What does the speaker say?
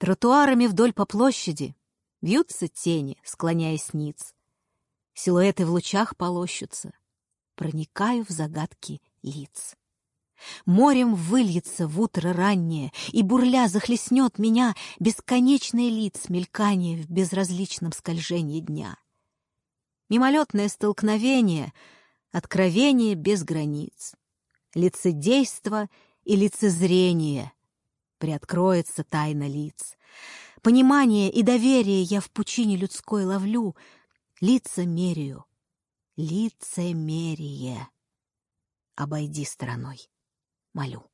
Тротуарами вдоль по площади вьются тени, склоняясь ниц. Силуэты в лучах полощутся. Проникаю в загадки лиц. Морем выльется в утро раннее, И бурля захлестнет меня Бесконечный лиц мелькание В безразличном скольжении дня. Мимолетное столкновение, Откровение без границ, Лицедейство и лицезрение. Приоткроется тайна лиц. Понимание и доверие Я в пучине людской ловлю, Лица меряю, лицемерие. Обойди стороной молю.